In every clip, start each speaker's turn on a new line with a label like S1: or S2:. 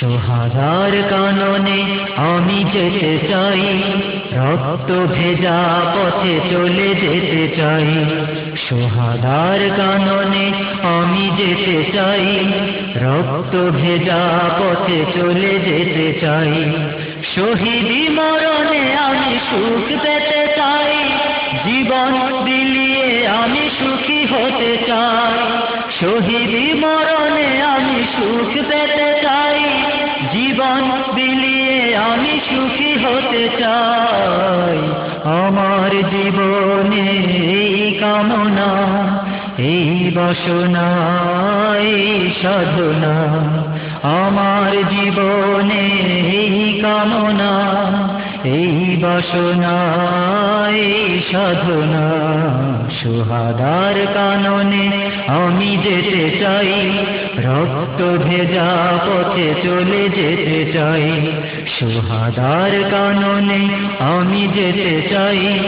S1: সোহাদার কাননে আমি যেতে চাই, রক্ত ভেজা পথে চলে যেতে চাই। সোহাদার কাননে আমি যেতে চাই, রক্ত ভেজা পথে চলে যেতে চাই। শহীদি মরণে আমি সুখ পেতে চাই, জীবন বিলিয়ে আমি সুখী হতে চাই। শহীদি মরণে আমি সুখ পেতে চাই জীবন বিলিয়ে আমি সুখী হতে চাই। আমার জীবনে এই কামনা, এই বাসনা, এই সাধনা, আমার জীবনে এই কামনা। এই বাসনা এই সাধনা, সুহাদার কাননে আমি যেতে চাই, রক্ত ভেজা পথে চলে যেতে চাই, সুহাদার কাননে আমি যেতে চাই,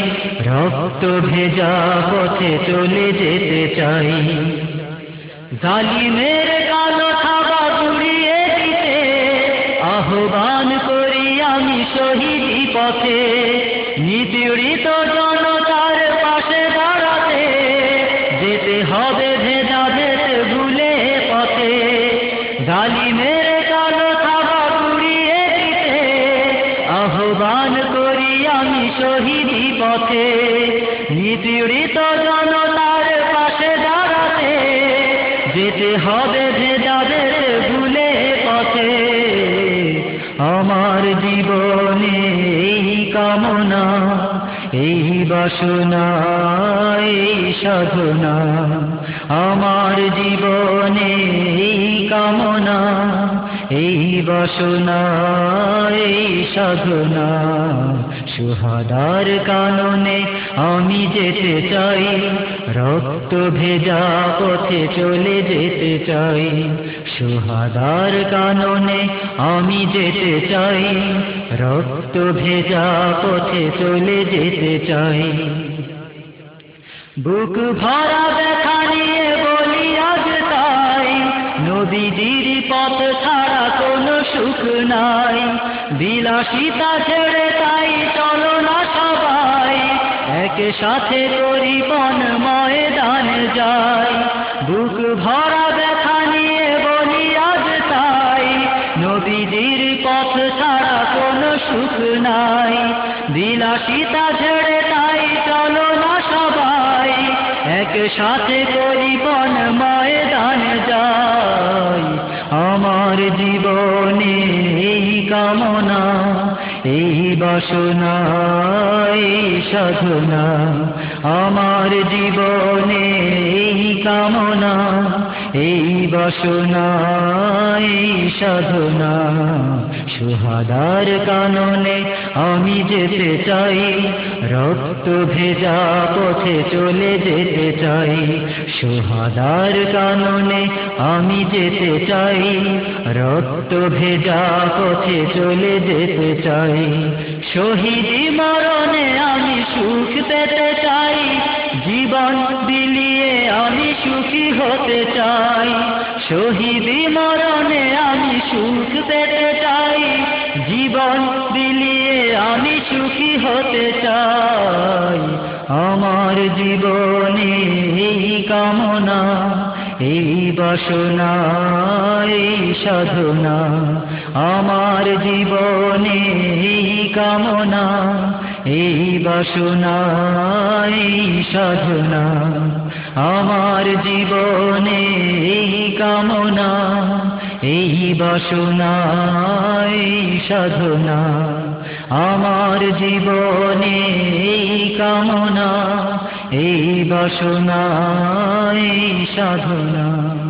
S1: রক্ত ভেজা পথে চলে যেতে চাই। জালিমের কালো থাবা গুড়িয়ে দিতে আহ্বান করি আমি শহীদি পথে, নিপীড়িত জনতার পাশে দাঁড়াতে, যেতে হবে ভেজা যেতে ভুলে পথে। জালিমের কালো থাবা গুড়িয়ে দিতে, আহ্বান করি আমি শহীদি পথে। নিপীড়িত জনতার পাশে দাঁড়াতে, যেতে হবে ভেজাদের ভুলে পথে। আমার জীবনে এই কামনা এই বাসনা এই সাধনা আমার জীবনে এই কামনা এই বাসনা এই সাধনা সুহাদার কাননে আমি যেতে চাই, রক্ত ভেজা পথে চলে যেতে চাই। সুহাদার কাননে আমি যেতে চাই, রক্ত ভেজা পথে চলে যেতে চাই। বুক ভরা ব্যথা নিয়ে বলি আজ তাই সুখ নাই। বিলাসিতা ছেড়ে তাই চলো না সবাই। এক সাথে করি বন ময়দান যাই। বুক ভরা ব্যথা নিয়ে বলি আজ তাই। নদীজির পথ ছাড়া কোনো সুখ নাই। বিলাসিতা ছেড়ে তাই চলো না সবাই। এক সাথে করি বন ময়দান যাই। আমার জীবনে কামনা এই বাসনা এই সাধনা, আমার জীবনে এই কামনা, এই বাসনা এই সাধনা। সুহাদার কাননে আমি যেতে চাই, রক্ত ভেজা পথে চলে যেতে চাই। সুহাদার কাননে আমি যেতে চাই, রক্ত ভেজা পথে চলে যেতে চাই। শহীদি মরণে আমি সুখ পেতে চাই। জীবন বিলিয়ে আমি সুখী হতে চাই। শহীদি মরণে আমি সুখ পেতে চাই। জীবন বিলিয়ে আমি সুখী হতে চাই। আমার জীবনে এই কামনা এই বাসনা, এই সাধনা, আমার জীবনে কামনা, এই বাসনা, এই সাধনা, আমার জীবনে এই কামনা, এই বাসনা, এই সাধনা, আমার জীবনে এই কামনা এই বাসনা সাধনা।